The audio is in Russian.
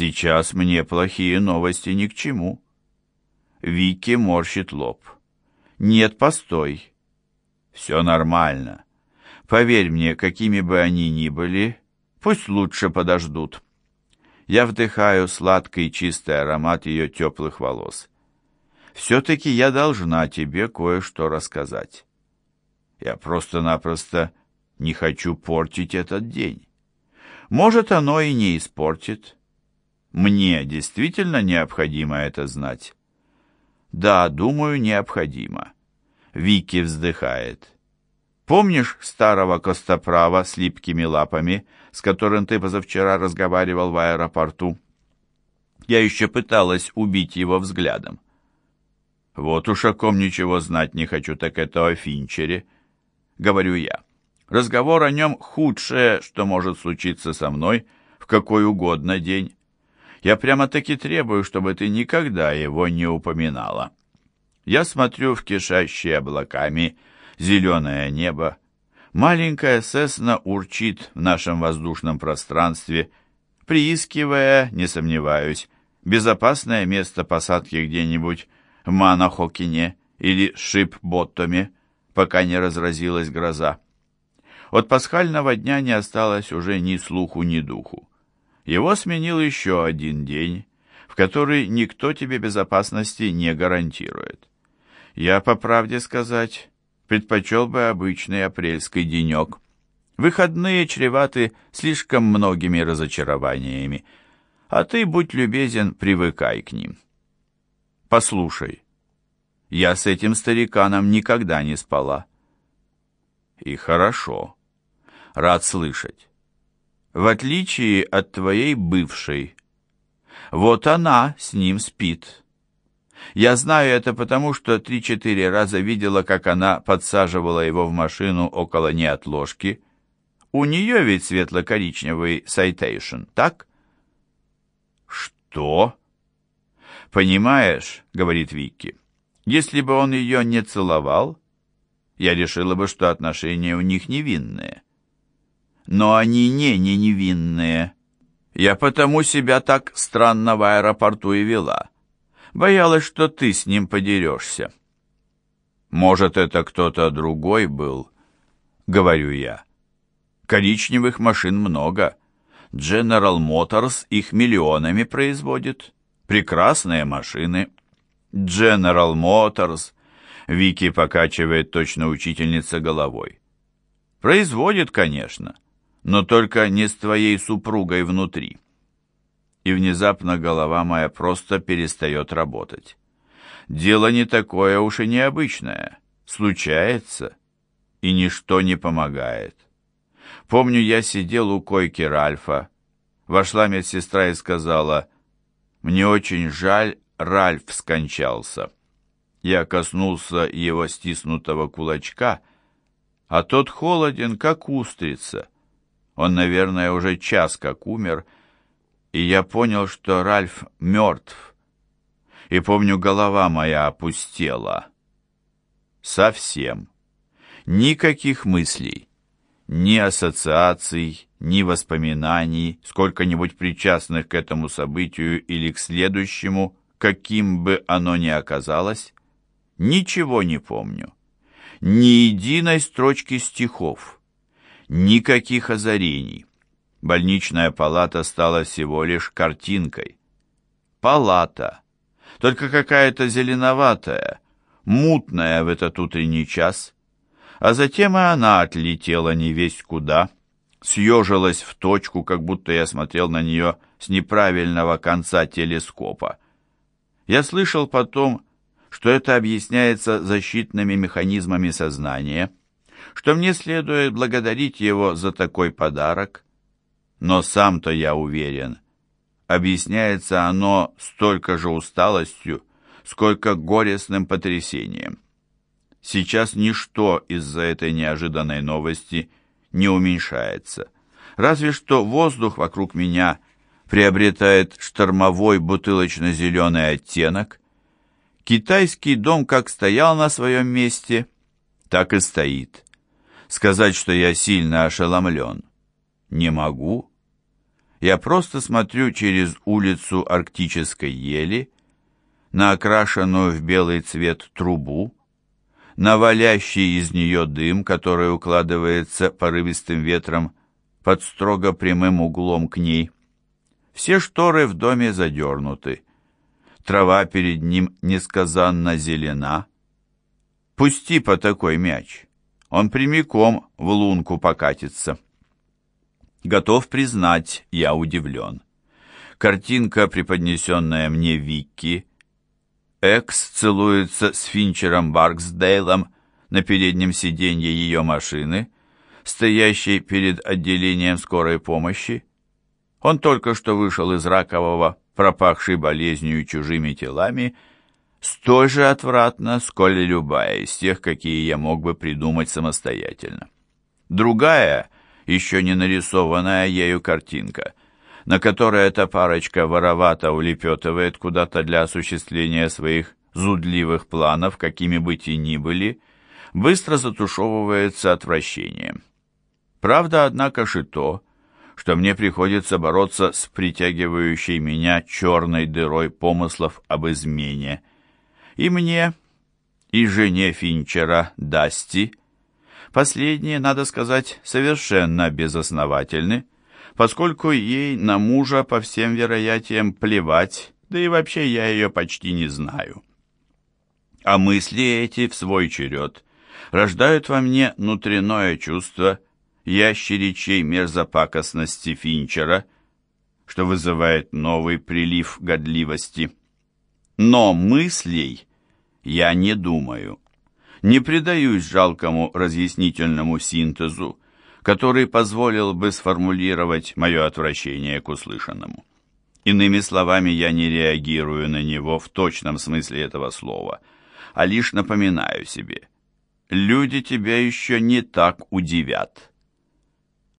Сейчас мне плохие новости ни к чему. Вики морщит лоб. Нет, постой. Все нормально. Поверь мне, какими бы они ни были, пусть лучше подождут. Я вдыхаю сладкий чистый аромат ее теплых волос. Все-таки я должна тебе кое-что рассказать. Я просто-напросто не хочу портить этот день. Может, оно и не испортит. Мне действительно необходимо это знать? Да, думаю, необходимо. Вики вздыхает. Помнишь старого костоправа с липкими лапами, с которым ты позавчера разговаривал в аэропорту? Я еще пыталась убить его взглядом. Вот уж о ком ничего знать не хочу, так это о Финчере, говорю я. Разговор о нем худшее, что может случиться со мной в какой угодно день. Я прямо-таки требую, чтобы ты никогда его не упоминала. Я смотрю в кишащие облаками зеленое небо. Маленькая Сесна урчит в нашем воздушном пространстве, приискивая, не сомневаюсь, безопасное место посадки где-нибудь в Манахокине или Шип-Боттоме, пока не разразилась гроза. От пасхального дня не осталось уже ни слуху, ни духу. Его сменил еще один день, в который никто тебе безопасности не гарантирует. Я, по правде сказать, предпочел бы обычный апрельский денек. Выходные чреваты слишком многими разочарованиями, а ты, будь любезен, привыкай к ним. Послушай, я с этим стариканом никогда не спала. И хорошо. Рад слышать в отличие от твоей бывшей. Вот она с ним спит. Я знаю это потому, что три-четыре раза видела, как она подсаживала его в машину около неотложки. У нее ведь светло-коричневый сайтейшн, так? Что? Понимаешь, говорит Вики, если бы он ее не целовал, я решила бы, что отношения у них невинные но они не, не невинные. Я потому себя так странно в аэропорту и вела. Боялась, что ты с ним подерешься. Может, это кто-то другой был, говорю я. Коричневых машин много. General Motors их миллионами производит. Прекрасные машины. General Motors. Вики покачивает точно учительница головой. Производит, конечно но только не с твоей супругой внутри. И внезапно голова моя просто перестает работать. Дело не такое уж и необычное. Случается, и ничто не помогает. Помню, я сидел у койки Ральфа. Вошла медсестра и сказала, «Мне очень жаль, Ральф скончался». Я коснулся его стиснутого кулачка, а тот холоден, как устрица. Он, наверное, уже час как умер, и я понял, что Ральф мертв. И помню, голова моя опустела. Совсем. Никаких мыслей, ни ассоциаций, ни воспоминаний, сколько-нибудь причастных к этому событию или к следующему, каким бы оно ни оказалось, ничего не помню. Ни единой строчки стихов Никаких озарений. Больничная палата стала всего лишь картинкой. Палата. Только какая-то зеленоватая, мутная в этот утренний час. А затем и она отлетела не весь куда, съежилась в точку, как будто я смотрел на нее с неправильного конца телескопа. Я слышал потом, что это объясняется защитными механизмами сознания – что мне следует благодарить его за такой подарок. Но сам-то я уверен, объясняется оно столько же усталостью, сколько горестным потрясением. Сейчас ничто из-за этой неожиданной новости не уменьшается. Разве что воздух вокруг меня приобретает штормовой бутылочно-зеленый оттенок. Китайский дом как стоял на своем месте, так и стоит. Сказать, что я сильно ошеломлен, не могу. Я просто смотрю через улицу арктической ели на окрашенную в белый цвет трубу, на валящий из нее дым, который укладывается порывистым ветром под строго прямым углом к ней. Все шторы в доме задернуты. Трава перед ним несказанно зелена. Пусти по такой мяч. Он прямиком в лунку покатится. Готов признать, я удивлен. Картинка, преподнесенная мне Викки, Экс целуется с Финчером Барксдейлом на переднем сиденье ее машины, стоящей перед отделением скорой помощи. Он только что вышел из ракового, пропахший болезнью чужими телами, столь же отвратно, сколь и любая из тех, какие я мог бы придумать самостоятельно. Другая, еще не нарисованная ею картинка, на которой эта парочка воровато улепетывает куда-то для осуществления своих зудливых планов, какими бы те ни были, быстро затушевывается отвращением. Правда, однако, же то, что мне приходится бороться с притягивающей меня черной дырой помыслов об измене. И мне, и жене Финчера, Дасти, последние, надо сказать, совершенно безосновательны, поскольку ей на мужа по всем вероятиям плевать, да и вообще я ее почти не знаю. А мысли эти в свой черед рождают во мне внутреннее чувство – ящеричей мерзопакостности Финчера, что вызывает новый прилив годливости. Но мыслей я не думаю, не предаюсь жалкому разъяснительному синтезу, который позволил бы сформулировать мое отвращение к услышанному. Иными словами, я не реагирую на него в точном смысле этого слова, а лишь напоминаю себе, люди тебя еще не так удивят.